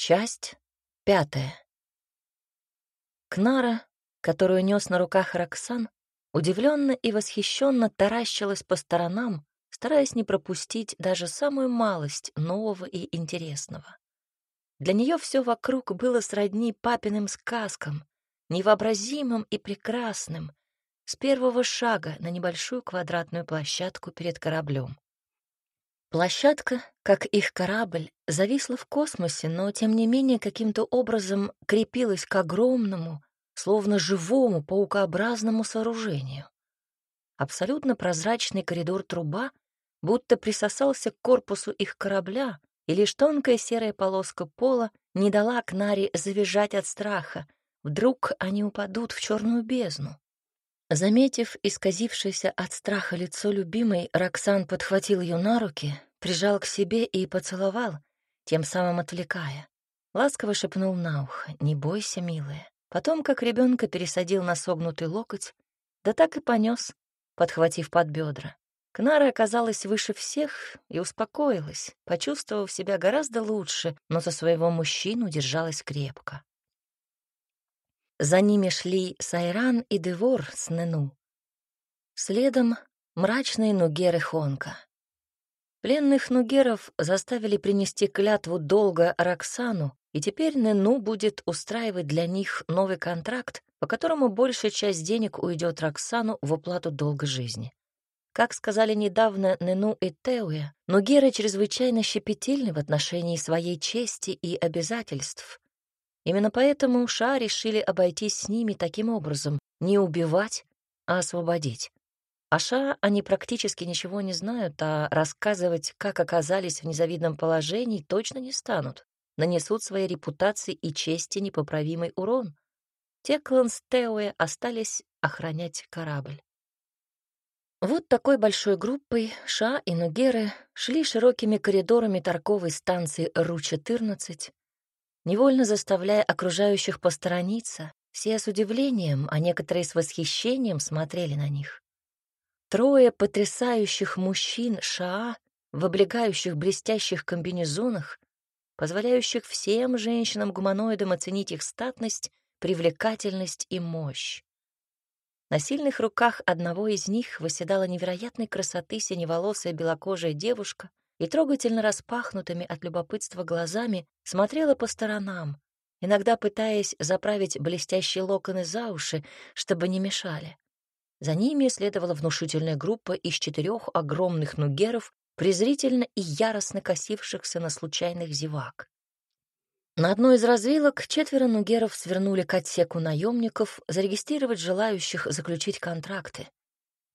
Часть пятая. Кнара, которую нес на руках Роксан, удивленно и восхищенно таращилась по сторонам, стараясь не пропустить даже самую малость нового и интересного. Для нее все вокруг было сродни папиным сказкам, невообразимым и прекрасным, с первого шага на небольшую квадратную площадку перед кораблем. Площадка, как их корабль, зависла в космосе, но тем не менее каким-то образом крепилась к огромному, словно живому паукообразному сооружению. Абсолютно прозрачный коридор труба будто присосался к корпусу их корабля, и лишь тонкая серая полоска пола не дала Кнаре завизжать от страха. Вдруг они упадут в черную бездну. Заметив исказившееся от страха лицо любимой, Роксан подхватил ее на руки, прижал к себе и поцеловал, тем самым отвлекая. Ласково шепнул на ухо «Не бойся, милая». Потом, как ребенка, пересадил на согнутый локоть, да так и понес, подхватив под бедра. Кнара оказалась выше всех и успокоилась, почувствовав себя гораздо лучше, но за своего мужчину держалась крепко. За ними шли Сайран и Девор с Нену. Следом мрачные нугеры Хонка. Пленных нугеров заставили принести клятву долга Роксану, и теперь Нену будет устраивать для них новый контракт, по которому большая часть денег уйдет Роксану в уплату долга жизни. Как сказали недавно Нену и Теуя, нугеры чрезвычайно щепетильны в отношении своей чести и обязательств, Именно поэтому Ша решили обойтись с ними таким образом, не убивать, а освободить. О Ша они практически ничего не знают, а рассказывать, как оказались в незавидном положении, точно не станут. Нанесут своей репутации и чести непоправимый урон. Те кланстеуэ остались охранять корабль. Вот такой большой группой Ша и Нугеры шли широкими коридорами торговой станции Ру-14, невольно заставляя окружающих посторониться, все с удивлением, а некоторые с восхищением смотрели на них. Трое потрясающих мужчин Шаа в облегающих блестящих комбинезонах, позволяющих всем женщинам-гуманоидам оценить их статность, привлекательность и мощь. На сильных руках одного из них восседала невероятной красоты синеволосая белокожая девушка и трогательно распахнутыми от любопытства глазами смотрела по сторонам, иногда пытаясь заправить блестящие локоны за уши, чтобы не мешали. За ними следовала внушительная группа из четырех огромных нугеров, презрительно и яростно косившихся на случайных зевак. На одной из развилок четверо нугеров свернули к отсеку наемников зарегистрировать желающих заключить контракты.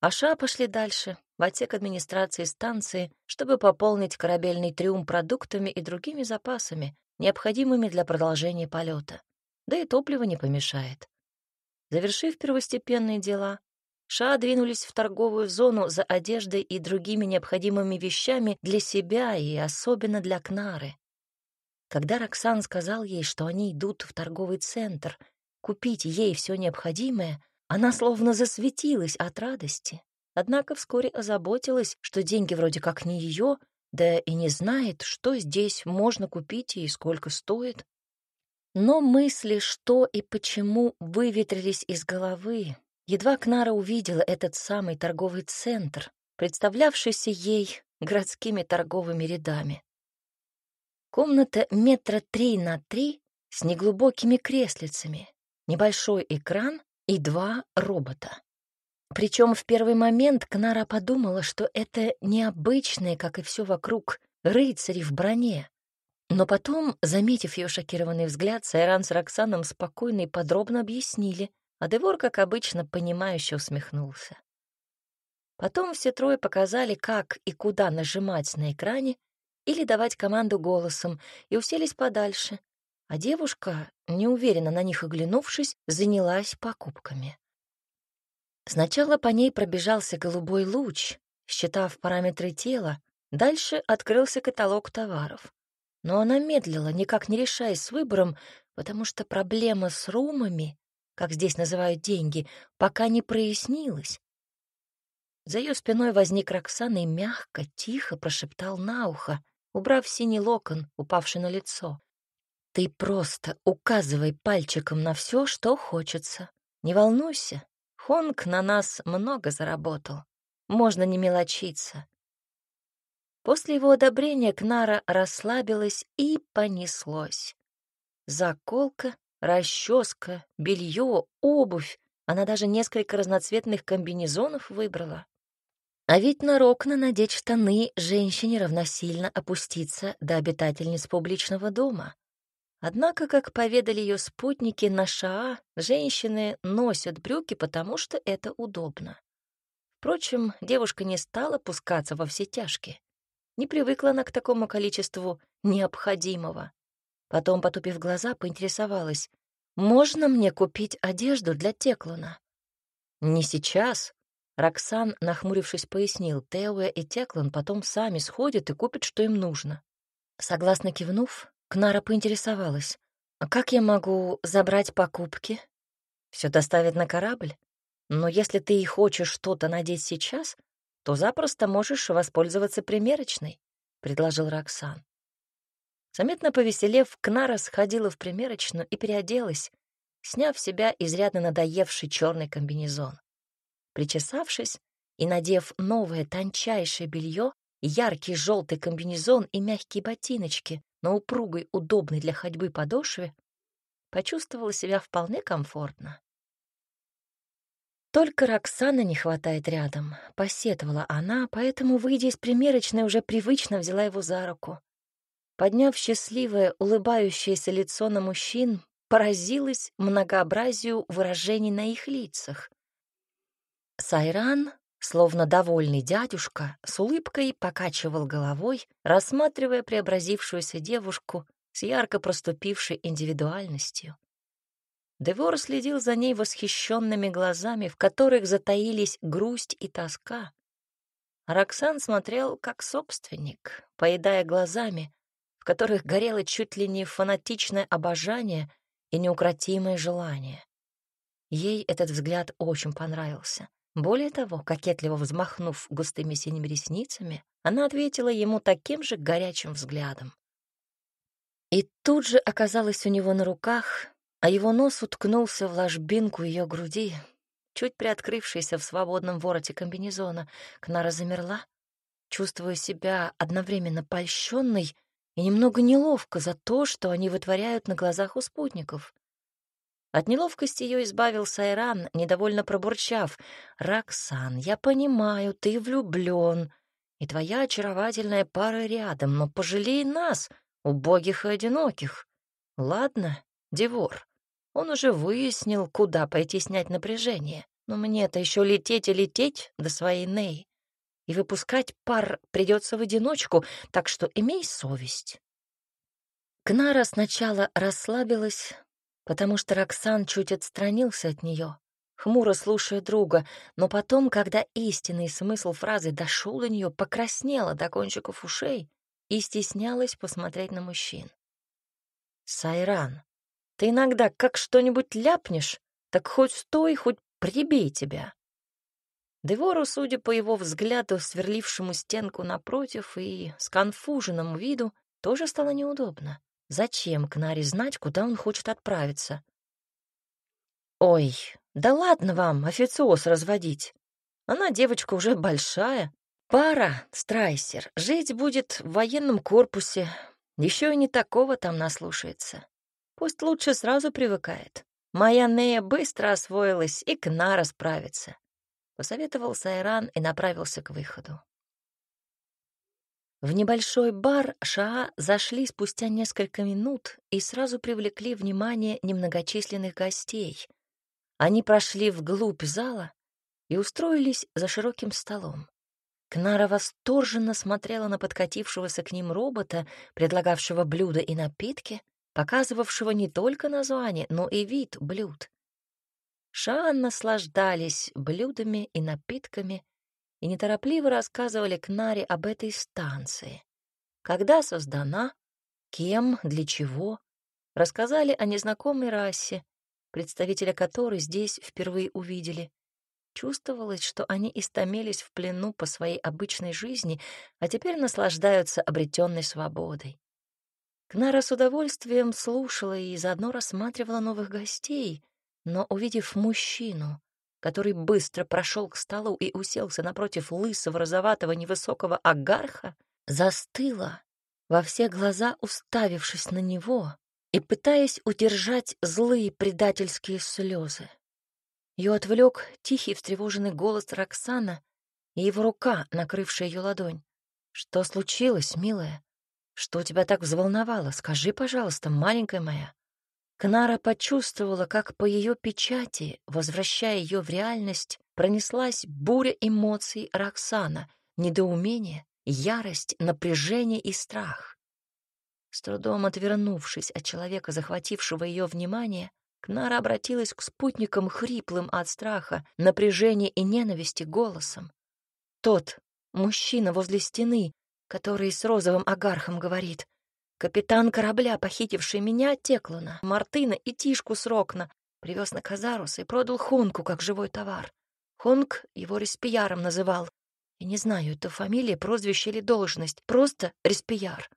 Аша пошли дальше, в отсек администрации станции, чтобы пополнить корабельный трюм продуктами и другими запасами, необходимыми для продолжения полета. Да и топливо не помешает. Завершив первостепенные дела, Ша двинулись в торговую зону за одеждой и другими необходимыми вещами для себя и особенно для Кнары. Когда Роксан сказал ей, что они идут в торговый центр, купить ей все необходимое, она словно засветилась от радости, однако вскоре озаботилась, что деньги вроде как не ее, да и не знает, что здесь можно купить и сколько стоит. Но мысли, что и почему, выветрились из головы. Едва Кнара увидела этот самый торговый центр, представлявшийся ей городскими торговыми рядами. Комната метра три на три с неглубокими креслицами, небольшой экран и два робота. Причем в первый момент Кнара подумала, что это необычные, как и все вокруг, рыцари в броне. Но потом, заметив ее шокированный взгляд, Сайран с Роксаном спокойно и подробно объяснили, а Девор, как обычно, понимающе усмехнулся. Потом все трое показали, как и куда нажимать на экране или давать команду голосом, и уселись подальше, а девушка, неуверенно на них оглянувшись, занялась покупками. Сначала по ней пробежался голубой луч, считав параметры тела, дальше открылся каталог товаров. Но она медлила, никак не решаясь с выбором, потому что проблема с румами, как здесь называют деньги, пока не прояснилась. За ее спиной возник Роксан и мягко, тихо прошептал на ухо, убрав синий локон, упавший на лицо. Ты просто указывай пальчиком на все, что хочется. Не волнуйся, Хонг на нас много заработал. Можно не мелочиться. После его одобрения Кнара расслабилась и понеслось. Заколка, расческа, белье, обувь. Она даже несколько разноцветных комбинезонов выбрала. А ведь нарокно надеть штаны женщине равносильно опуститься до обитательниц публичного дома. Однако, как поведали ее спутники на Шаа, женщины носят брюки, потому что это удобно. Впрочем, девушка не стала пускаться во все тяжкие. Не привыкла она к такому количеству необходимого. Потом, потупив глаза, поинтересовалась, «Можно мне купить одежду для Теклуна?» «Не сейчас», — Роксан, нахмурившись, пояснил, «Теуэ и Теклун потом сами сходят и купят, что им нужно». Согласно кивнув, Кнара поинтересовалась, «А как я могу забрать покупки? Все доставят на корабль? Но если ты и хочешь что-то надеть сейчас, то запросто можешь воспользоваться примерочной», — предложил Роксан. Заметно повеселев, Кнара сходила в примерочную и переоделась, сняв себя изрядно надоевший черный комбинезон. Причесавшись и надев новое тончайшее белье, яркий желтый комбинезон и мягкие ботиночки, на упругой, удобной для ходьбы подошве, почувствовала себя вполне комфортно. Только Роксана не хватает рядом, посетовала она, поэтому, выйдя из примерочной, уже привычно взяла его за руку. Подняв счастливое, улыбающееся лицо на мужчин, поразилась многообразию выражений на их лицах. Сайран Словно довольный дядюшка, с улыбкой покачивал головой, рассматривая преобразившуюся девушку с ярко проступившей индивидуальностью. Девор следил за ней восхищенными глазами, в которых затаились грусть и тоска. Роксан смотрел как собственник, поедая глазами, в которых горело чуть ли не фанатичное обожание и неукротимое желание. Ей этот взгляд очень понравился. Более того, кокетливо взмахнув густыми синими ресницами, она ответила ему таким же горячим взглядом. И тут же оказалась у него на руках, а его нос уткнулся в ложбинку ее груди, чуть приоткрывшейся в свободном вороте комбинезона. Кнара замерла, чувствуя себя одновременно польщенной и немного неловко за то, что они вытворяют на глазах у спутников. От неловкости ее избавил Сайран, недовольно пробурчав. «Роксан, я понимаю, ты влюблен, и твоя очаровательная пара рядом, но пожалей нас, убогих и одиноких. Ладно, Девор, он уже выяснил, куда пойти снять напряжение, но мне-то еще лететь и лететь до своей Ней, и выпускать пар придется в одиночку, так что имей совесть». Кнара сначала расслабилась, потому что Роксан чуть отстранился от нее, хмуро слушая друга, но потом, когда истинный смысл фразы дошел до нее, покраснела до кончиков ушей и стеснялась посмотреть на мужчин. «Сайран, ты иногда как что-нибудь ляпнешь, так хоть стой, хоть прибей тебя». Девору, судя по его взгляду, сверлившему стенку напротив и сконфуженному виду, тоже стало неудобно. Зачем Кнаре знать, куда он хочет отправиться? Ой, да ладно вам официоз разводить. Она девочка уже большая. Пара, Страйсер, жить будет в военном корпусе. Еще и не такого там наслушается. Пусть лучше сразу привыкает. Моя Нея быстро освоилась и Кнара справится. Посоветовал Сайран и направился к выходу. В небольшой бар Шаа зашли спустя несколько минут и сразу привлекли внимание немногочисленных гостей. Они прошли вглубь зала и устроились за широким столом. Кнара восторженно смотрела на подкатившегося к ним робота, предлагавшего блюда и напитки, показывавшего не только название, но и вид блюд. Шаан наслаждались блюдами и напитками, и неторопливо рассказывали Кнаре об этой станции. Когда создана, кем, для чего. Рассказали о незнакомой расе, представителя которой здесь впервые увидели. Чувствовалось, что они истомились в плену по своей обычной жизни, а теперь наслаждаются обретенной свободой. Кнара с удовольствием слушала и заодно рассматривала новых гостей, но, увидев мужчину, который быстро прошел к столу и уселся напротив лысого, розоватого, невысокого агарха, застыла, во все глаза уставившись на него и пытаясь удержать злые предательские слезы. Ее отвлек тихий встревоженный голос Роксана и его рука, накрывшая ее ладонь. «Что случилось, милая? Что тебя так взволновало? Скажи, пожалуйста, маленькая моя». Кнара почувствовала, как по ее печати, возвращая ее в реальность, пронеслась буря эмоций Роксана, недоумение, ярость, напряжение и страх. С трудом отвернувшись от человека, захватившего ее внимание, Кнара обратилась к спутникам хриплым от страха, напряжения и ненависти голосом. Тот, мужчина возле стены, который с розовым агархом говорит. Капитан корабля, похитивший меня, Теклана, Мартына и Тишку Срокна, привез на Казарус и продал Хунку как живой товар. Хунк его Респияром называл. Я не знаю, это фамилия, прозвище или должность, просто Респияр.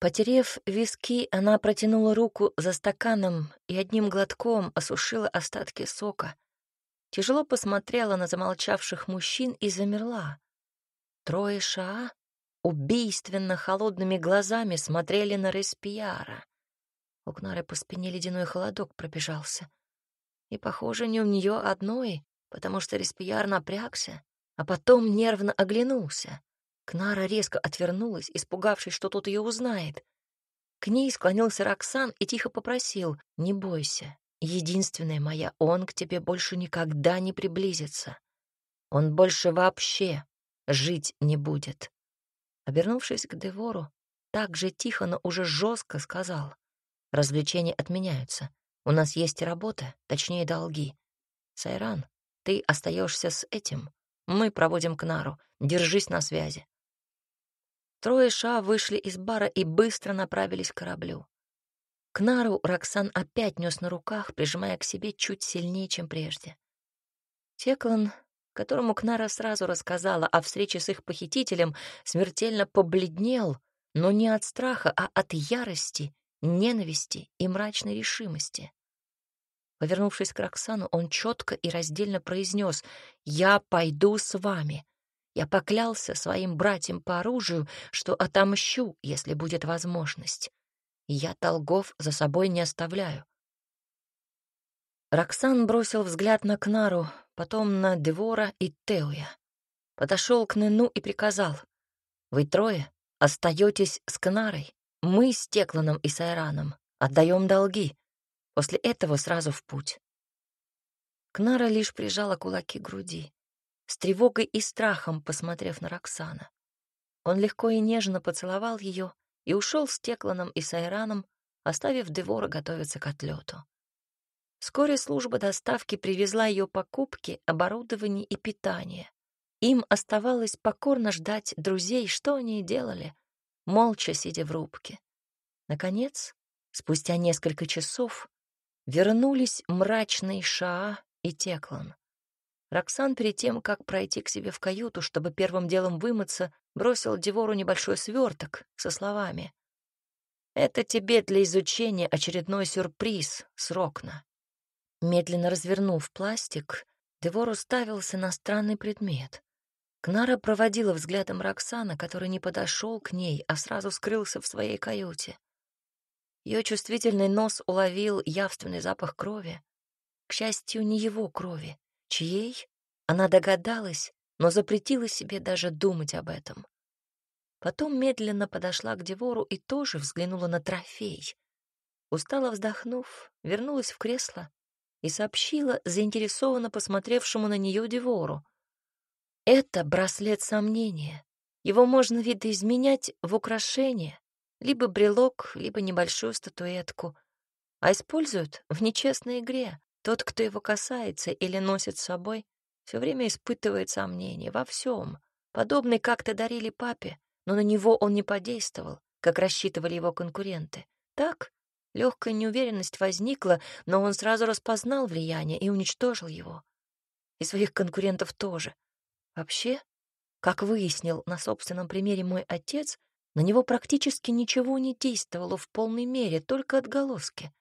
Потерев виски, она протянула руку за стаканом и одним глотком осушила остатки сока. Тяжело посмотрела на замолчавших мужчин и замерла. Трое Шаа убийственно холодными глазами смотрели на Респияра. У Кнары по спине ледяной холодок пробежался. И, похоже, не у нее одной, потому что Респияр напрягся, а потом нервно оглянулся. Кнара резко отвернулась, испугавшись, что тот ее узнает. К ней склонился Роксан и тихо попросил «Не бойся, единственная моя, он к тебе больше никогда не приблизится. Он больше вообще жить не будет». Обернувшись к Девору, так же тихо, но уже жестко сказал «Развлечения отменяются. У нас есть работа, точнее долги. Сайран, ты остаешься с этим. Мы проводим Кнару. Держись на связи. Трое ша вышли из бара и быстро направились к кораблю. Кнару Роксан опять нес на руках, прижимая к себе чуть сильнее, чем прежде. Теклан, которому Кнара сразу рассказала о встрече с их похитителем, смертельно побледнел, но не от страха, а от ярости, ненависти и мрачной решимости. Повернувшись к Роксану, он четко и раздельно произнес «Я пойду с вами. Я поклялся своим братьям по оружию, что отомщу, если будет возможность. Я долгов за собой не оставляю. Роксан бросил взгляд на Кнару, потом на Девора и Теуя. Подошел к Нену и приказал. «Вы трое остаетесь с Кнарой. Мы с Текланом и Сайраном отдаем долги. После этого сразу в путь». Кнара лишь прижала кулаки к груди с тревогой и страхом посмотрев на Роксана. Он легко и нежно поцеловал ее и ушел с Текланом и Сайраном, оставив Девора готовиться к отлету. Вскоре служба доставки привезла ее покупки, оборудование и питание. Им оставалось покорно ждать друзей, что они и делали, молча сидя в рубке. Наконец, спустя несколько часов, вернулись мрачный Шаа и Теклан. Роксан перед тем, как пройти к себе в каюту, чтобы первым делом вымыться, бросил Девору небольшой сверток со словами. «Это тебе для изучения очередной сюрприз, Срокна». Медленно развернув пластик, Девор уставился на странный предмет. Кнара проводила взглядом Роксана, который не подошел к ней, а сразу скрылся в своей каюте. Ее чувствительный нос уловил явственный запах крови. К счастью, не его крови, Чьей? Она догадалась, но запретила себе даже думать об этом. Потом медленно подошла к Девору и тоже взглянула на трофей. Устало вздохнув, вернулась в кресло и сообщила заинтересованно посмотревшему на нее Девору. «Это браслет сомнения. Его можно видоизменять в украшение, либо брелок, либо небольшую статуэтку, а используют в нечестной игре. Тот, кто его касается или носит с собой, все время испытывает сомнения во всем. Подобный как-то дарили папе, но на него он не подействовал, как рассчитывали его конкуренты. Так, легкая неуверенность возникла, но он сразу распознал влияние и уничтожил его. И своих конкурентов тоже. Вообще, как выяснил на собственном примере мой отец, На него практически ничего не действовало в полной мере, только отголоски.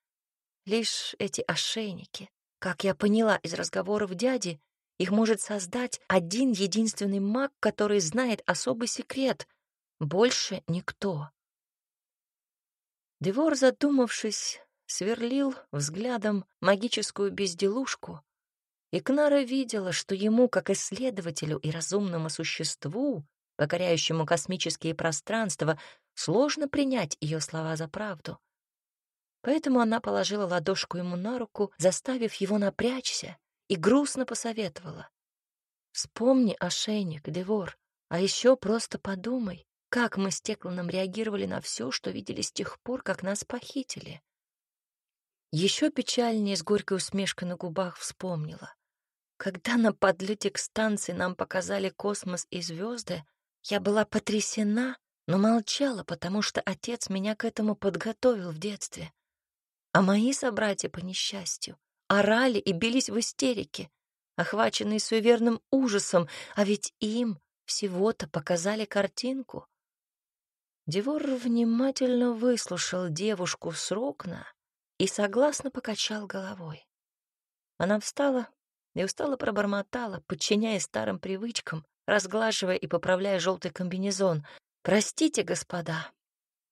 Лишь эти ошейники. Как я поняла из разговоров дяди, их может создать один единственный маг, который знает особый секрет. Больше никто. Девор, задумавшись, сверлил взглядом магическую безделушку, и Кнара видела, что ему, как исследователю и разумному существу, покоряющему космические пространства, сложно принять ее слова за правду. Поэтому она положила ладошку ему на руку, заставив его напрячься, и грустно посоветовала. «Вспомни ошейник, Девор, а еще просто подумай, как мы с Текланом реагировали на все, что видели с тех пор, как нас похитили. Еще печальнее с горькой усмешкой на губах вспомнила. Когда на подлете к станции нам показали космос и звезды, я была потрясена, но молчала, потому что отец меня к этому подготовил в детстве. А мои собратья, по несчастью, орали и бились в истерике, охваченные суеверным ужасом, а ведь им всего-то показали картинку. Девор внимательно выслушал девушку с рокна и согласно покачал головой. Она встала и устало пробормотала, подчиняясь старым привычкам, разглаживая и поправляя желтый комбинезон. «Простите, господа,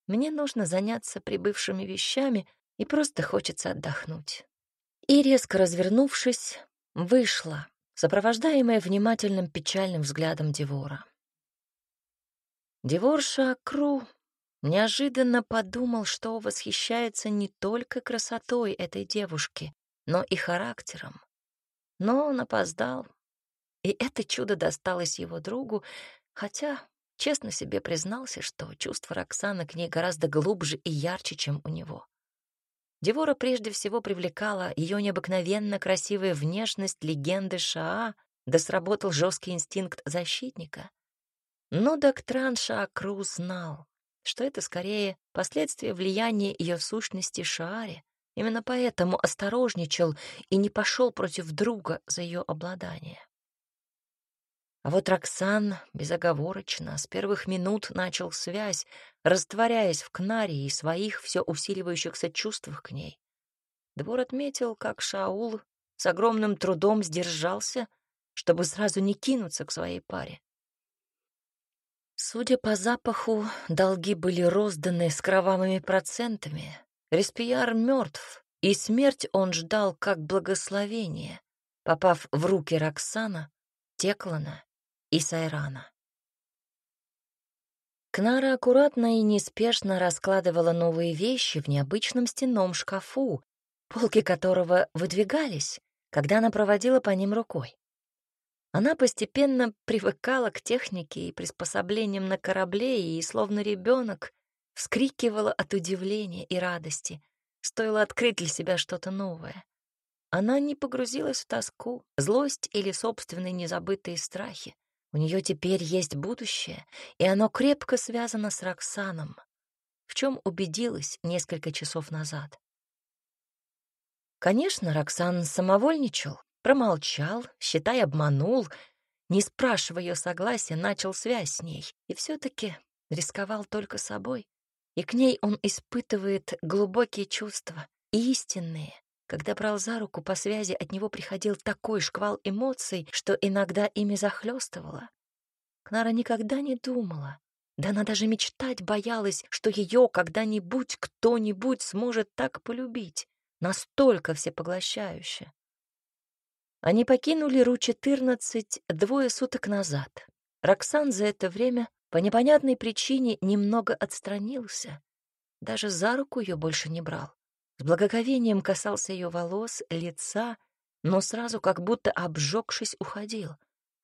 мне нужно заняться прибывшими вещами и просто хочется отдохнуть». И, резко развернувшись, вышла, сопровождаемая внимательным печальным взглядом Девора. Девор Шакру неожиданно подумал, что восхищается не только красотой этой девушки, но и характером. Но он опоздал, и это чудо досталось его другу, хотя честно себе признался, что чувство Роксаны к ней гораздо глубже и ярче, чем у него. Девора прежде всего привлекала ее необыкновенно красивая внешность легенды Шаа, да сработал жесткий инстинкт защитника. Но Доктран Шаакру знал, что это скорее последствия влияния ее сущности Шааре. Именно поэтому осторожничал и не пошел против друга за ее обладание. А вот Роксан безоговорочно с первых минут начал связь, растворяясь в Кнаре и своих все усиливающихся чувствах к ней. Двор отметил, как Шаул с огромным трудом сдержался, чтобы сразу не кинуться к своей паре. Судя по запаху, долги были розданы с кровавыми процентами. Респияр мертв, и смерть он ждал как благословение, попав в руки Роксана, Теклана и Сайрана. Кнара аккуратно и неспешно раскладывала новые вещи в необычном стенном шкафу, полки которого выдвигались, когда она проводила по ним рукой. Она постепенно привыкала к технике и приспособлениям на корабле и, словно ребенок, вскрикивала от удивления и радости. Стоило открыть для себя что-то новое. Она не погрузилась в тоску, злость или собственные незабытые страхи. У нее теперь есть будущее, и оно крепко связано с Роксаном, в чем убедилась несколько часов назад. Конечно, Роксан самовольничал, Промолчал, считай, обманул, не спрашивая ее согласия, начал связь с ней. И все-таки рисковал только собой. И к ней он испытывает глубокие чувства, истинные. Когда брал за руку по связи, от него приходил такой шквал эмоций, что иногда ими захлестывало. Кнара никогда не думала, да она даже мечтать боялась, что ее когда-нибудь кто-нибудь сможет так полюбить, настолько всепоглощающе. Они покинули Ру-14 двое суток назад. Роксан за это время по непонятной причине немного отстранился. Даже за руку ее больше не брал. С благоговением касался ее волос, лица, но сразу как будто обжегшись уходил.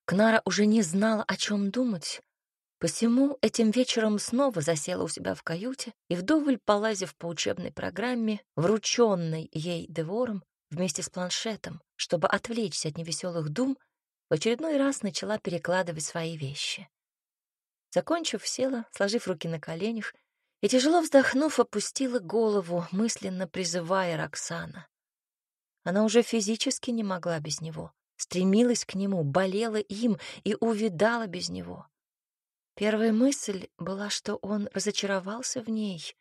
Кнара уже не знала, о чем думать, Посему этим вечером снова засела у себя в каюте и, вдоволь полазив по учебной программе, врученной ей Девором, вместе с планшетом, чтобы отвлечься от невеселых дум, в очередной раз начала перекладывать свои вещи. Закончив, села, сложив руки на коленях, и, тяжело вздохнув, опустила голову, мысленно призывая Роксана. Она уже физически не могла без него, стремилась к нему, болела им и увидала без него. Первая мысль была, что он разочаровался в ней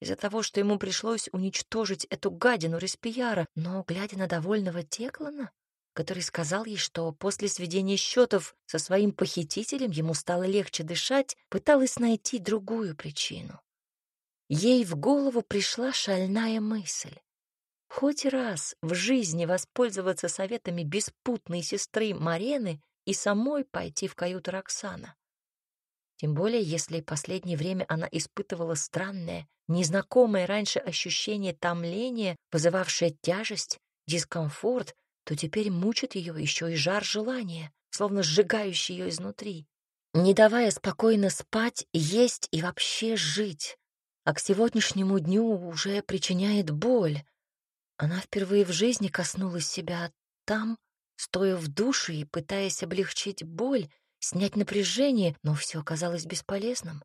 из-за того, что ему пришлось уничтожить эту гадину Респияра, но, глядя на довольного Теклана, который сказал ей, что после сведения счетов со своим похитителем ему стало легче дышать, пыталась найти другую причину. Ей в голову пришла шальная мысль. Хоть раз в жизни воспользоваться советами беспутной сестры Марены и самой пойти в каюту Роксана. Тем более, если последнее время она испытывала странное, незнакомое раньше ощущение томления, вызывавшее тяжесть, дискомфорт, то теперь мучит ее еще и жар желания, словно сжигающий ее изнутри, не давая спокойно спать, есть и вообще жить. А к сегодняшнему дню уже причиняет боль. Она впервые в жизни коснулась себя там, стоя в душе и пытаясь облегчить боль, снять напряжение, но все оказалось бесполезным.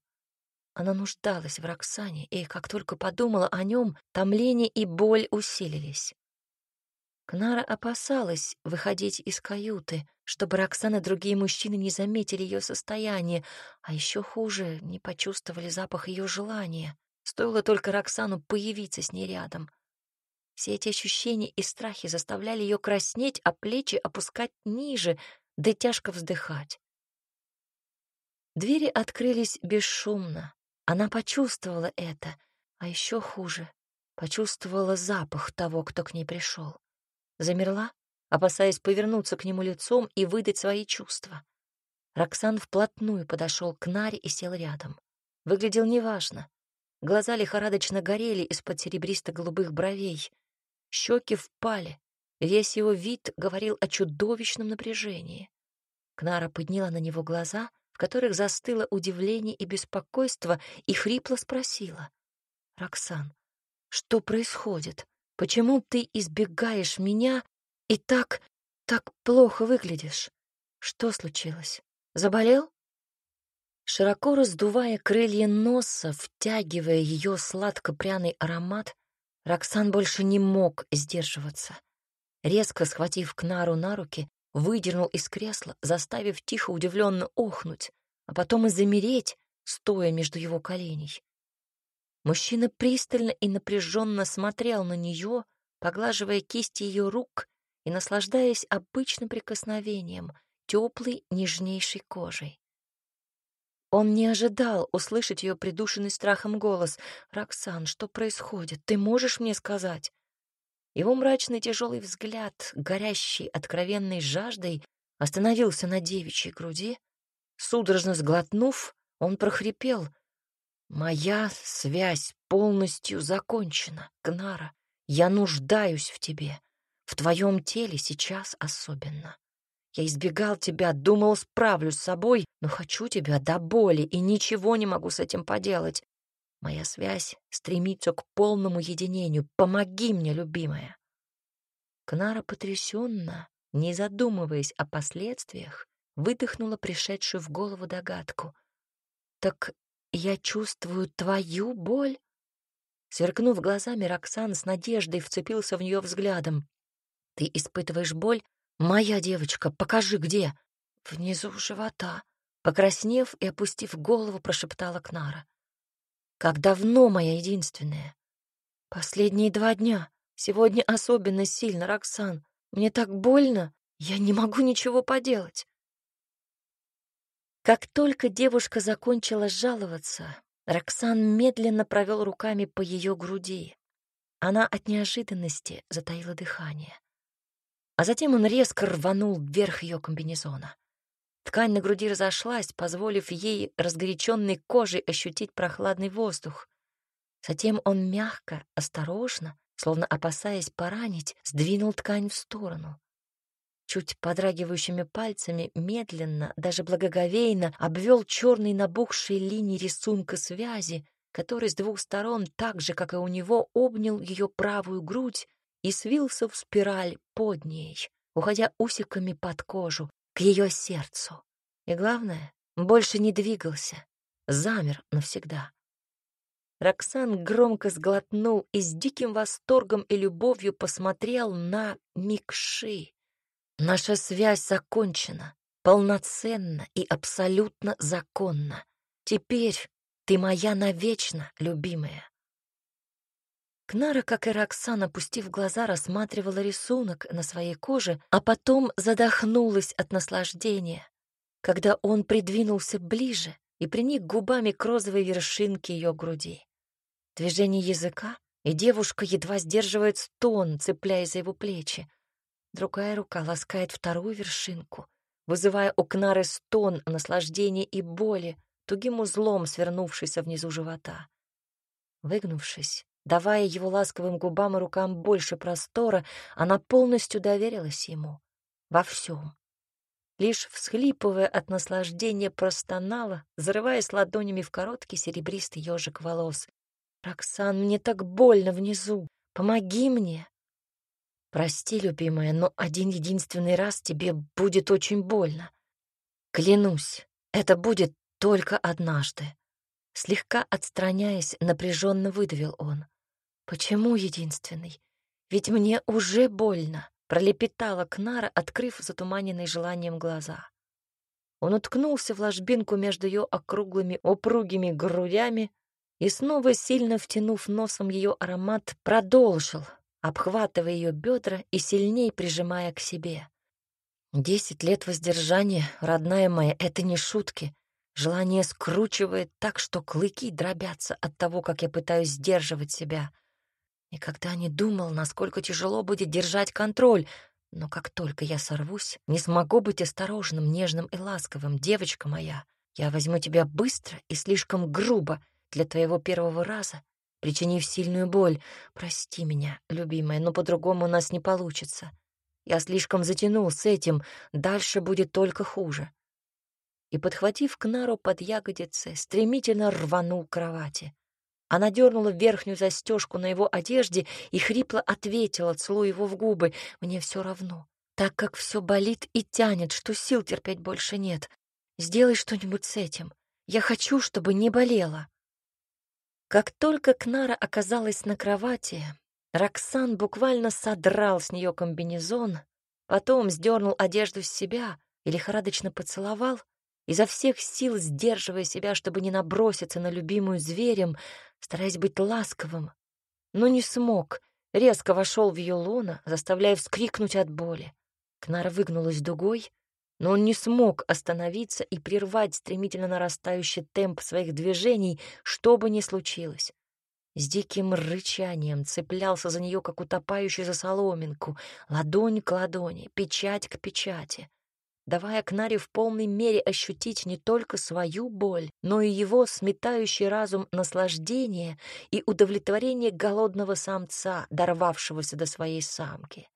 Она нуждалась в Роксане, и как только подумала о нем, томление и боль усилились. Кнара опасалась выходить из каюты, чтобы Роксана и другие мужчины не заметили ее состояние, а еще хуже, не почувствовали запах ее желания. Стоило только Роксану появиться с ней рядом. Все эти ощущения и страхи заставляли ее краснеть, а плечи опускать ниже, да тяжко вздыхать. Двери открылись бесшумно. Она почувствовала это, а еще хуже — почувствовала запах того, кто к ней пришел. Замерла, опасаясь повернуться к нему лицом и выдать свои чувства. Роксан вплотную подошел к Наре и сел рядом. Выглядел неважно. Глаза лихорадочно горели из-под серебристо-голубых бровей. Щеки впали. Весь его вид говорил о чудовищном напряжении. Кнара подняла на него глаза — в которых застыло удивление и беспокойство, и хрипло спросила. «Роксан, что происходит? Почему ты избегаешь меня и так, так плохо выглядишь? Что случилось? Заболел?» Широко раздувая крылья носа, втягивая ее сладко-пряный аромат, Роксан больше не мог сдерживаться. Резко схватив Кнару на руки, выдернул из кресла, заставив тихо удивленно охнуть, а потом и замереть, стоя между его коленей. Мужчина пристально и напряженно смотрел на нее, поглаживая кисти ее рук и наслаждаясь обычным прикосновением, теплой, нежнейшей кожей. Он не ожидал услышать ее придушенный страхом голос. «Роксан, что происходит? Ты можешь мне сказать?» Его мрачный тяжелый взгляд, горящий откровенной жаждой, остановился на девичьей груди. Судорожно сглотнув, он прохрипел. «Моя связь полностью закончена, Гнара. Я нуждаюсь в тебе, в твоем теле сейчас особенно. Я избегал тебя, думал, справлюсь с собой, но хочу тебя до боли и ничего не могу с этим поделать. Моя связь стремится к полному единению. Помоги мне, любимая. Кнара потрясенно, не задумываясь о последствиях, выдохнула пришедшую в голову догадку. «Так я чувствую твою боль?» Сверкнув глазами, Роксан с надеждой вцепился в нее взглядом. «Ты испытываешь боль? Моя девочка, покажи, где!» «Внизу живота», покраснев и опустив голову, прошептала Кнара. Как давно моя единственная? Последние два дня. Сегодня особенно сильно, Роксан. Мне так больно. Я не могу ничего поделать. Как только девушка закончила жаловаться, Роксан медленно провел руками по ее груди. Она от неожиданности затаила дыхание. А затем он резко рванул вверх ее комбинезона. Ткань на груди разошлась, позволив ей разгоряченной кожей ощутить прохладный воздух. Затем он мягко, осторожно, словно опасаясь поранить, сдвинул ткань в сторону. Чуть подрагивающими пальцами, медленно, даже благоговейно, обвел черные набухшие линии рисунка связи, который с двух сторон, так же, как и у него, обнял ее правую грудь и свился в спираль под ней, уходя усиками под кожу, к ее сердцу. И главное, больше не двигался, замер навсегда. Роксан громко сглотнул и с диким восторгом и любовью посмотрел на Микши. Наша связь закончена. полноценно и абсолютно законно. Теперь ты моя навечно, любимая. Кнара, как и Роксан, опустив глаза, рассматривала рисунок на своей коже, а потом задохнулась от наслаждения, когда он придвинулся ближе и приник губами к розовой вершинке ее груди. Движение языка, и девушка едва сдерживает стон, цепляясь за его плечи. Другая рука ласкает вторую вершинку, вызывая у Кнары стон наслаждения и боли, тугим узлом свернувшийся внизу живота. Выгнувшись, давая его ласковым губам и рукам больше простора, она полностью доверилась ему во всем. Лишь всхлипывая от наслаждения, простонала, зарываясь ладонями в короткий серебристый ежик волос. «Роксан, мне так больно внизу! Помоги мне!» «Прости, любимая, но один единственный раз тебе будет очень больно. Клянусь, это будет только однажды. Слегка отстраняясь, напряженно выдавил он. «Почему единственный? Ведь мне уже больно», — пролепетала Кнара, открыв затуманенные желанием глаза. Он уткнулся в ложбинку между ее округлыми упругими грудями и, снова сильно втянув носом ее аромат, продолжил, обхватывая ее бедра и сильнее прижимая к себе. «Десять лет воздержания, родная моя, это не шутки. Желание скручивает так, что клыки дробятся от того, как я пытаюсь сдерживать себя. Никогда не думал, насколько тяжело будет держать контроль, но как только я сорвусь, не смогу быть осторожным, нежным и ласковым, девочка моя. Я возьму тебя быстро и слишком грубо для твоего первого раза, причинив сильную боль. Прости меня, любимая, но по-другому у нас не получится. Я слишком затянул с этим, дальше будет только хуже и, подхватив Кнару под ягодицы, стремительно рванул к кровати. Она дернула верхнюю застежку на его одежде и хрипло ответила, целуя его в губы. «Мне все равно, так как все болит и тянет, что сил терпеть больше нет. Сделай что-нибудь с этим. Я хочу, чтобы не болело». Как только Кнара оказалась на кровати, Роксан буквально содрал с нее комбинезон, потом сдернул одежду с себя и лихорадочно поцеловал, изо всех сил сдерживая себя, чтобы не наброситься на любимую зверем, стараясь быть ласковым, но не смог, резко вошел в ее лоно, заставляя вскрикнуть от боли. Кнара выгнулась дугой, но он не смог остановиться и прервать стремительно нарастающий темп своих движений, что бы ни случилось. С диким рычанием цеплялся за нее, как утопающий за соломинку, ладонь к ладони, печать к печати давая Кнаре в полной мере ощутить не только свою боль, но и его сметающий разум наслаждение и удовлетворение голодного самца, дорвавшегося до своей самки.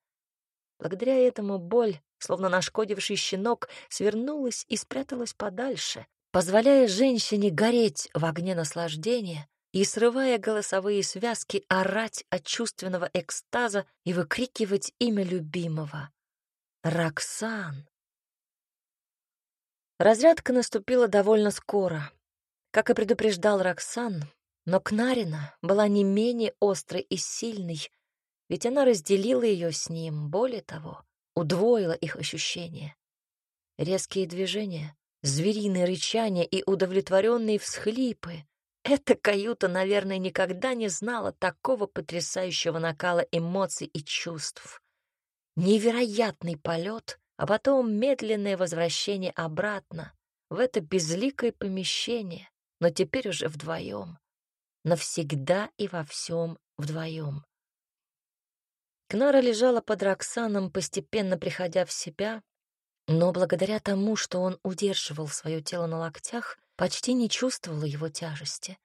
Благодаря этому боль, словно нашкодивший щенок, свернулась и спряталась подальше, позволяя женщине гореть в огне наслаждения и, срывая голосовые связки, орать от чувственного экстаза и выкрикивать имя любимого. «Роксан!» Разрядка наступила довольно скоро. Как и предупреждал Роксан, но Кнарина была не менее острой и сильной, ведь она разделила ее с ним, более того, удвоила их ощущения. Резкие движения, звериные рычания и удовлетворенные всхлипы. Эта каюта, наверное, никогда не знала такого потрясающего накала эмоций и чувств. Невероятный полет а потом медленное возвращение обратно в это безликое помещение, но теперь уже вдвоем, навсегда и во всем вдвоем. Кнара лежала под Роксаном, постепенно приходя в себя, но благодаря тому, что он удерживал свое тело на локтях, почти не чувствовала его тяжести.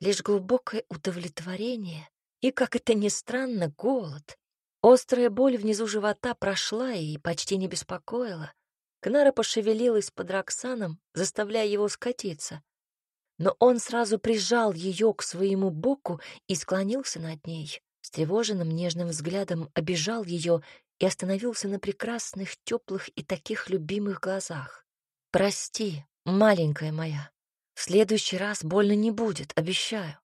Лишь глубокое удовлетворение и, как это ни странно, голод Острая боль внизу живота прошла и почти не беспокоила. Кнара пошевелилась под Роксаном, заставляя его скатиться. Но он сразу прижал ее к своему боку и склонился над ней. С тревоженным нежным взглядом обижал ее и остановился на прекрасных, теплых и таких любимых глазах. «Прости, маленькая моя, в следующий раз больно не будет, обещаю».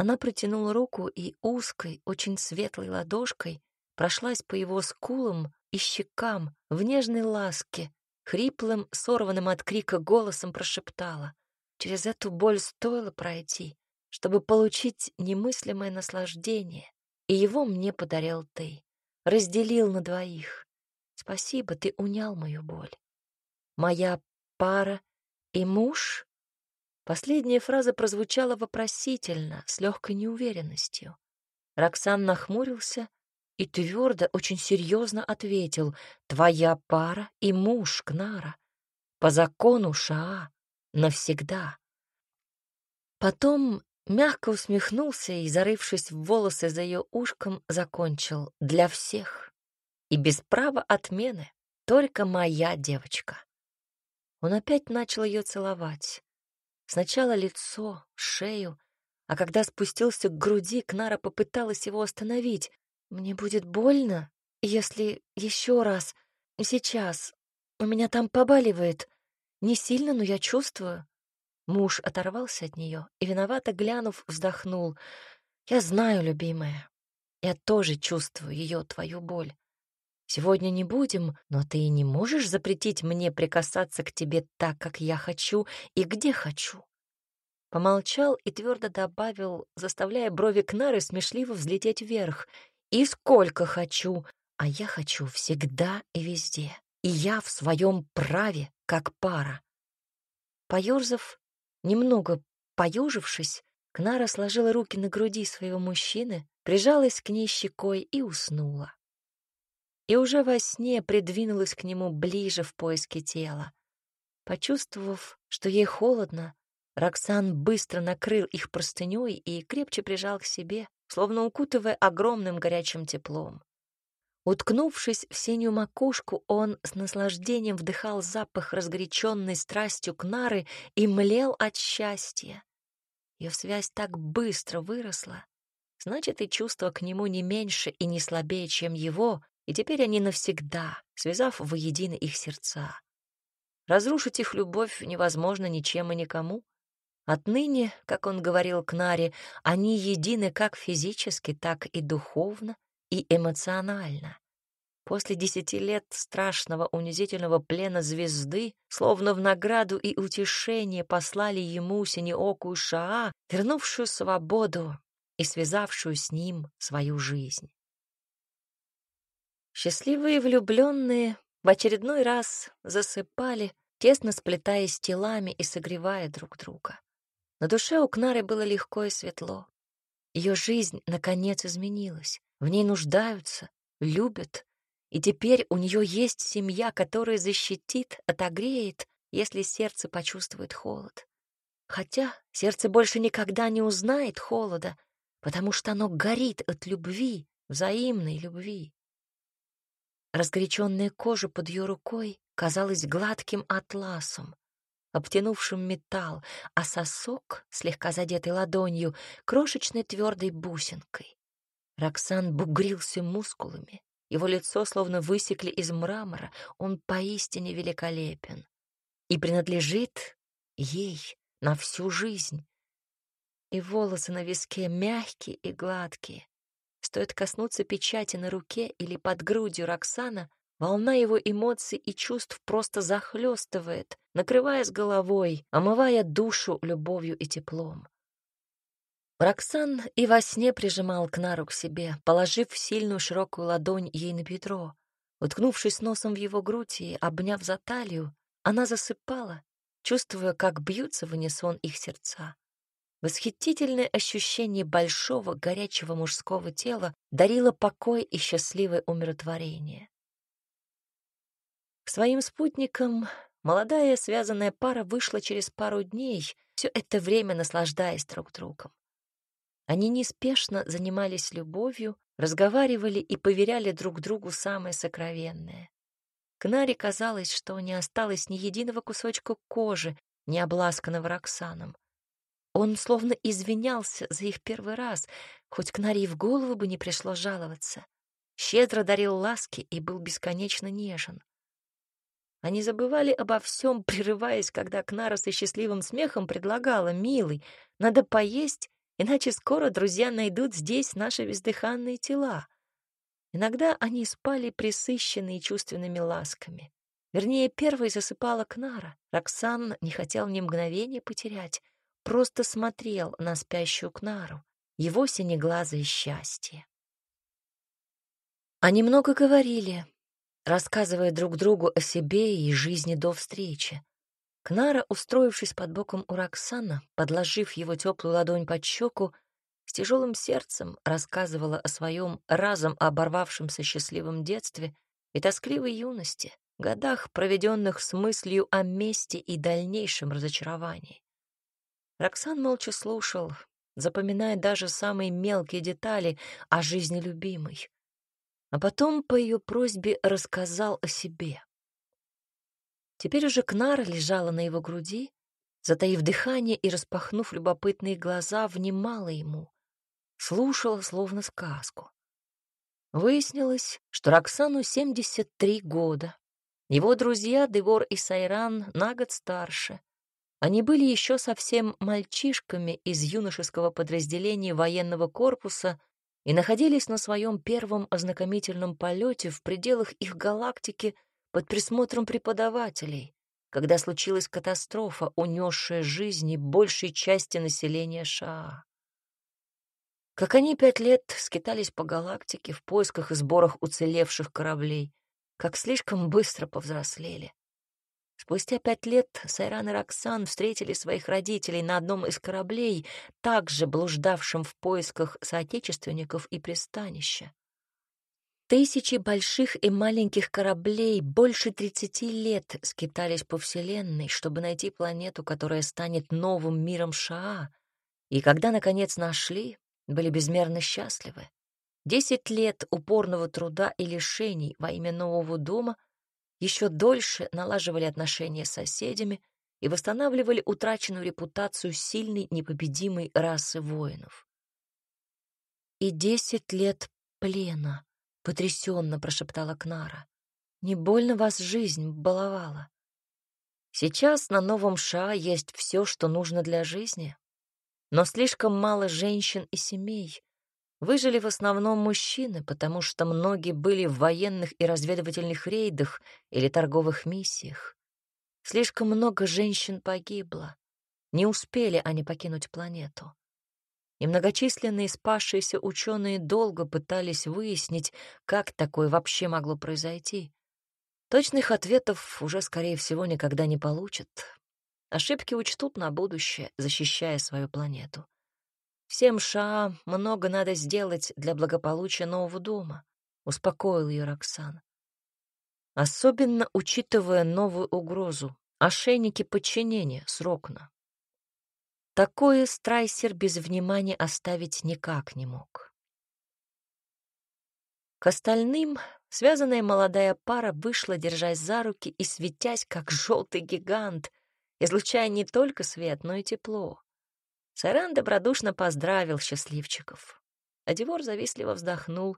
Она протянула руку и узкой, очень светлой ладошкой прошлась по его скулам и щекам в нежной ласке, хриплым, сорванным от крика голосом прошептала. Через эту боль стоило пройти, чтобы получить немыслимое наслаждение, и его мне подарил ты, разделил на двоих. Спасибо, ты унял мою боль. Моя пара и муж? Последняя фраза прозвучала вопросительно, с легкой неуверенностью. Роксан нахмурился и твердо, очень серьезно ответил «Твоя пара и муж, Кнара. По закону Шаа. Навсегда». Потом мягко усмехнулся и, зарывшись в волосы за ее ушком, закончил «Для всех. И без права отмены. Только моя девочка». Он опять начал ее целовать. Сначала лицо, шею, а когда спустился к груди, Кнара попыталась его остановить. «Мне будет больно, если еще раз, сейчас. У меня там побаливает. Не сильно, но я чувствую». Муж оторвался от нее и, виновато глянув, вздохнул. «Я знаю, любимая, я тоже чувствую ее, твою боль. Сегодня не будем, но ты и не можешь запретить мне прикасаться к тебе так, как я хочу и где хочу. Помолчал и твердо добавил, заставляя брови Кнары смешливо взлететь вверх. «И сколько хочу, а я хочу всегда и везде. И я в своем праве, как пара». Поёрзав, немного поюжившись, Кнара сложила руки на груди своего мужчины, прижалась к ней щекой и уснула. И уже во сне придвинулась к нему ближе в поиске тела. Почувствовав, что ей холодно, Роксан быстро накрыл их простыней и крепче прижал к себе, словно укутывая огромным горячим теплом. Уткнувшись в синюю макушку, он с наслаждением вдыхал запах разгоряченной страстью Кнары и млел от счастья. Ее связь так быстро выросла, значит, и чувство к нему не меньше и не слабее, чем его, и теперь они навсегда, связав воедино их сердца. Разрушить их любовь невозможно ничем и никому, Отныне, как он говорил Кнаре, они едины как физически, так и духовно и эмоционально. После десяти лет страшного унизительного плена звезды, словно в награду и утешение послали ему синеокую Шаа, вернувшую свободу и связавшую с ним свою жизнь. Счастливые влюбленные в очередной раз засыпали, тесно сплетаясь телами и согревая друг друга. На душе у Кнары было легко и светло. Ее жизнь, наконец, изменилась. В ней нуждаются, любят. И теперь у нее есть семья, которая защитит, отогреет, если сердце почувствует холод. Хотя сердце больше никогда не узнает холода, потому что оно горит от любви, взаимной любви. Разгоряченная кожа под ее рукой казалась гладким атласом обтянувшим металл, а сосок, слегка задетый ладонью, крошечной твердой бусинкой. Роксан бугрился мускулами. Его лицо словно высекли из мрамора, он поистине великолепен. И принадлежит ей на всю жизнь. И волосы на виске мягкие и гладкие. Стоит коснуться печати на руке или под грудью Роксана, Волна его эмоций и чувств просто захлестывает, накрывая с головой, омывая душу любовью и теплом. Роксан и во сне прижимал Кнару к себе, положив сильную широкую ладонь ей на бедро. Уткнувшись носом в его грудь и обняв за талию, она засыпала, чувствуя, как бьются в унисон их сердца. Восхитительное ощущение большого горячего мужского тела дарило покой и счастливое умиротворение. К своим спутникам молодая связанная пара вышла через пару дней, все это время наслаждаясь друг другом. Они неспешно занимались любовью, разговаривали и поверяли друг другу самое сокровенное. Кнаре казалось, что не осталось ни единого кусочка кожи, не обласканного Роксаном. Он словно извинялся за их первый раз, хоть Кнаре и в голову бы не пришло жаловаться. Щедро дарил ласки и был бесконечно нежен. Они забывали обо всем, прерываясь, когда Кнара со счастливым смехом предлагала, «Милый, надо поесть, иначе скоро друзья найдут здесь наши бездыханные тела». Иногда они спали присыщенные чувственными ласками. Вернее, первой засыпала Кнара. Роксан не хотел ни мгновения потерять, просто смотрел на спящую Кнару, его синеглазое счастье. Они много говорили, рассказывая друг другу о себе и жизни до встречи. Кнара, устроившись под боком у Роксана, подложив его теплую ладонь под щеку, с тяжелым сердцем рассказывала о своем разом оборвавшемся счастливом детстве и тоскливой юности, годах, проведенных с мыслью о мести и дальнейшем разочаровании. Роксан молча слушал, запоминая даже самые мелкие детали о жизни любимой, а потом по ее просьбе рассказал о себе. Теперь уже Кнара лежала на его груди, затаив дыхание и распахнув любопытные глаза, внимала ему, слушала словно сказку. Выяснилось, что Роксану 73 года. Его друзья Девор и Сайран на год старше. Они были еще совсем мальчишками из юношеского подразделения военного корпуса и находились на своем первом ознакомительном полете в пределах их галактики под присмотром преподавателей, когда случилась катастрофа, унесшая жизни большей части населения Шаа. Как они пять лет скитались по галактике в поисках и сборах уцелевших кораблей, как слишком быстро повзрослели. Спустя пять лет Сайран и Роксан встретили своих родителей на одном из кораблей, также блуждавшим в поисках соотечественников и пристанища. Тысячи больших и маленьких кораблей больше 30 лет скитались по Вселенной, чтобы найти планету, которая станет новым миром Шаа, и когда, наконец, нашли, были безмерно счастливы. Десять лет упорного труда и лишений во имя нового дома еще дольше налаживали отношения с соседями и восстанавливали утраченную репутацию сильной непобедимой расы воинов. И десять лет плена —— потрясенно прошептала Кнара. «Не больно вас жизнь баловала? Сейчас на Новом Ша есть все, что нужно для жизни, но слишком мало женщин и семей. Выжили в основном мужчины, потому что многие были в военных и разведывательных рейдах или торговых миссиях. Слишком много женщин погибло. Не успели они покинуть планету и многочисленные спасшиеся ученые долго пытались выяснить, как такое вообще могло произойти. Точных ответов уже, скорее всего, никогда не получат. Ошибки учтут на будущее, защищая свою планету. Всем ША много надо сделать для благополучия нового дома, успокоил ее Роксан. Особенно учитывая новую угрозу — ошейники подчинения с Рокна. Такое Страйсер без внимания оставить никак не мог. К остальным связанная молодая пара вышла, держась за руки и светясь, как желтый гигант, излучая не только свет, но и тепло. Сайран добродушно поздравил счастливчиков. А Девор завистливо вздохнул,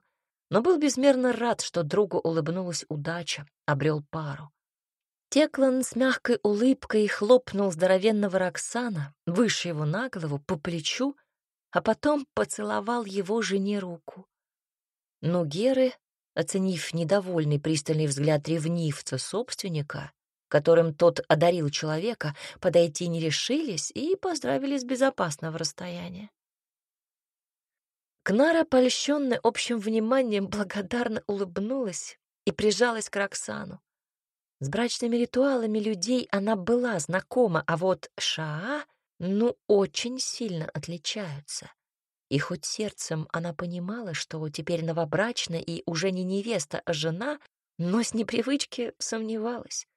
но был безмерно рад, что другу улыбнулась удача, обрел пару. Теклан с мягкой улыбкой хлопнул здоровенного Роксана, выше его на голову, по плечу, а потом поцеловал его жене руку. Но Геры, оценив недовольный пристальный взгляд ревнивца собственника, которым тот одарил человека, подойти не решились и поздравили с безопасного расстояния. Кнара, польщенная общим вниманием, благодарно улыбнулась и прижалась к Роксану. С брачными ритуалами людей она была знакома, а вот Шаа, ну, очень сильно отличаются. И хоть сердцем она понимала, что теперь новобрачная и уже не невеста, а жена, но с непривычки сомневалась.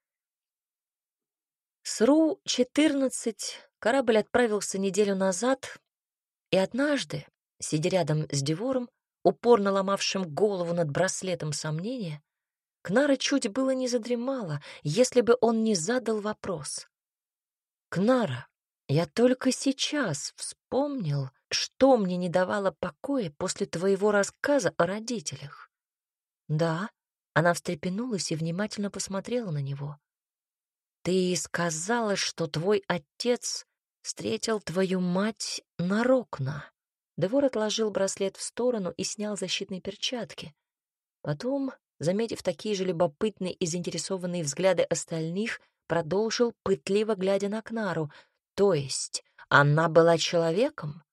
С Ру-14 корабль отправился неделю назад, и однажды, сидя рядом с Девором, упорно ломавшим голову над браслетом сомнения, Кнара чуть было не задремала, если бы он не задал вопрос. «Кнара, я только сейчас вспомнил, что мне не давало покоя после твоего рассказа о родителях». «Да», — она встрепенулась и внимательно посмотрела на него. «Ты сказала, что твой отец встретил твою мать на Рокна». Девор отложил браслет в сторону и снял защитные перчатки. Потом заметив такие же любопытные и заинтересованные взгляды остальных, продолжил, пытливо глядя на Кнару. То есть она была человеком?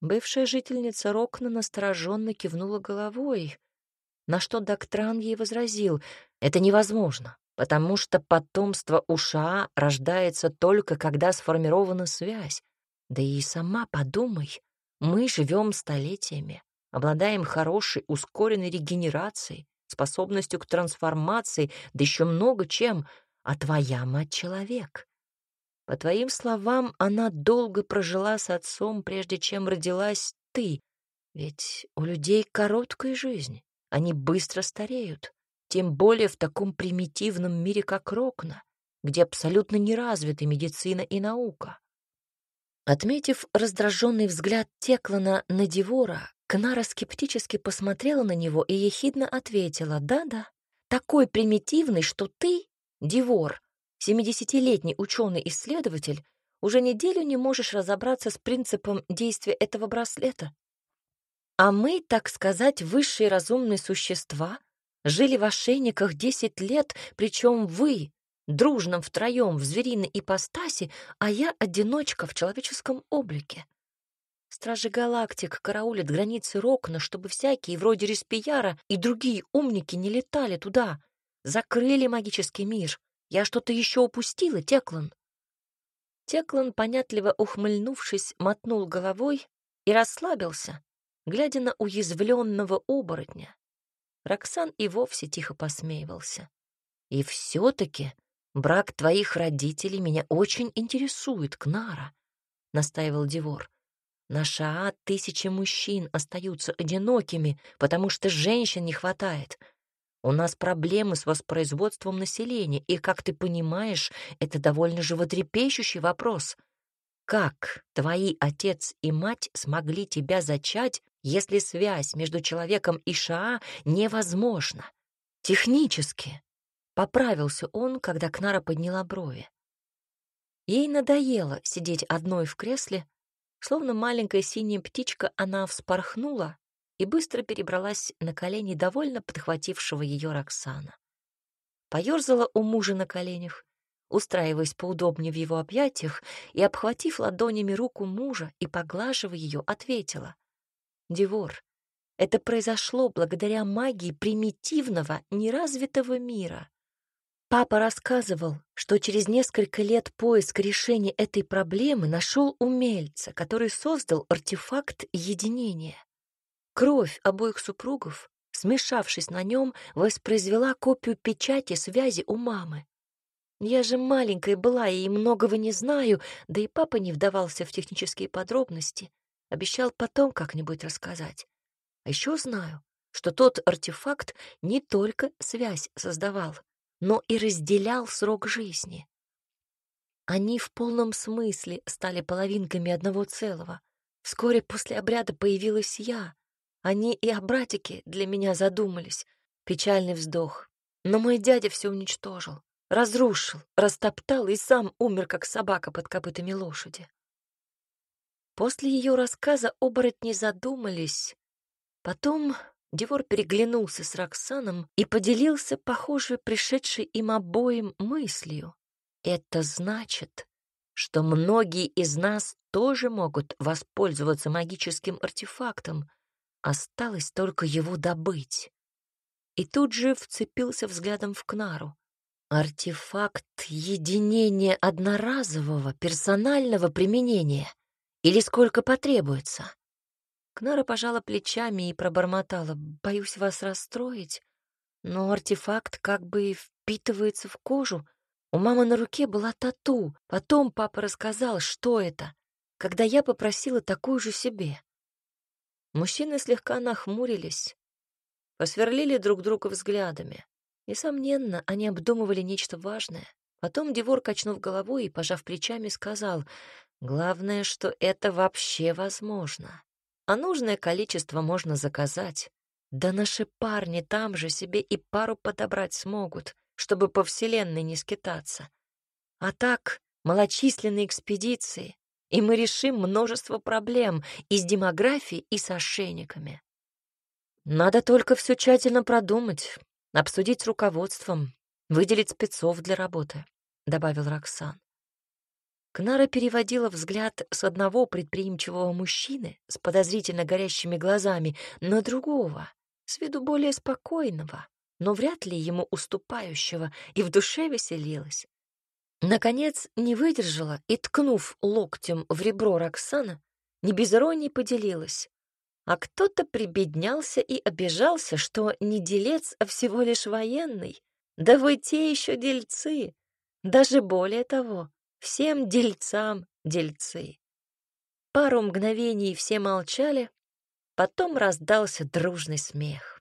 Бывшая жительница Рокна настороженно кивнула головой, на что Доктран ей возразил, это невозможно, потому что потомство Уша рождается только когда сформирована связь. Да и сама подумай, мы живем столетиями, обладаем хорошей ускоренной регенерацией, способностью к трансформации, да еще много чем, а твоя мать — человек. По твоим словам, она долго прожила с отцом, прежде чем родилась ты, ведь у людей короткая жизнь, они быстро стареют, тем более в таком примитивном мире, как Рокна, где абсолютно не развиты медицина и наука. Отметив раздраженный взгляд Теклана на Девора, Кнара скептически посмотрела на него и ехидно ответила «Да-да, такой примитивный, что ты, Девор, семидесятилетний ученый-исследователь, уже неделю не можешь разобраться с принципом действия этого браслета. А мы, так сказать, высшие разумные существа, жили в ошейниках десять лет, причем вы, дружном втроем в звериной ипостаси, а я одиночка в человеческом облике. Стражи галактик караулят границы Рокна, чтобы всякие, вроде Респияра и другие умники не летали туда. Закрыли магический мир. Я что-то еще упустила, Теклан?» Теклан, понятливо ухмыльнувшись, мотнул головой и расслабился, глядя на уязвленного оборотня. Роксан и вовсе тихо посмеивался. «И все-таки Брак твоих родителей меня очень интересует, Кнара, — настаивал Девор. На Шаа тысячи мужчин остаются одинокими, потому что женщин не хватает. У нас проблемы с воспроизводством населения, и, как ты понимаешь, это довольно животрепещущий вопрос. Как твои отец и мать смогли тебя зачать, если связь между человеком и Шаа невозможна? Технически. Поправился он, когда Кнара подняла брови. Ей надоело сидеть одной в кресле, словно маленькая синяя птичка, она вспорхнула и быстро перебралась на колени довольно подхватившего ее Роксана. Поёрзала у мужа на коленях, устраиваясь поудобнее в его объятиях и, обхватив ладонями руку мужа и поглаживая ее, ответила. «Девор, это произошло благодаря магии примитивного, неразвитого мира. Папа рассказывал, что через несколько лет поиск решения этой проблемы нашел умельца, который создал артефакт единения. Кровь обоих супругов, смешавшись на нем, воспроизвела копию печати связи у мамы. Я же маленькая была и многого не знаю, да и папа не вдавался в технические подробности. Обещал потом как-нибудь рассказать. А еще знаю, что тот артефакт не только связь создавал, но и разделял срок жизни. Они в полном смысле стали половинками одного целого. Вскоре после обряда появилась я. Они и о братике для меня задумались. Печальный вздох. Но мой дядя все уничтожил, разрушил, растоптал и сам умер, как собака под копытами лошади. После ее рассказа оборотни задумались. Потом Девор переглянулся с Роксаном и поделился, похоже, пришедшей им обоим мыслью. Это значит, что многие из нас тоже могут воспользоваться магическим артефактом. Осталось только его добыть. И тут же вцепился взглядом в Кнару. Артефакт единения одноразового персонального применения. Или сколько потребуется? Кнара пожала плечами и пробормотала. «Боюсь вас расстроить, но артефакт как бы впитывается в кожу. У мамы на руке была тату. Потом папа рассказал, что это, когда я попросила такую же себе». Мужчины слегка нахмурились, посверлили друг друга взглядами. Несомненно, они обдумывали нечто важное. Потом Девор, качнув головой и пожав плечами, сказал, «Главное, что это вообще возможно а нужное количество можно заказать. Да наши парни там же себе и пару подобрать смогут, чтобы по вселенной не скитаться. А так, малочисленные экспедиции, и мы решим множество проблем и с демографией, и с ошейниками. Надо только все тщательно продумать, обсудить с руководством, выделить спецов для работы, добавил Роксан. Кнара переводила взгляд с одного предприимчивого мужчины с подозрительно горящими глазами на другого, с виду более спокойного, но вряд ли ему уступающего, и в душе веселилась. Наконец не выдержала и, ткнув локтем в ребро Роксана, не без иронии поделилась. А кто-то прибеднялся и обижался, что не делец, а всего лишь военный. Да вы те еще дельцы. Даже более того, всем дельцам дельцы. Пару мгновений все молчали, потом раздался дружный смех.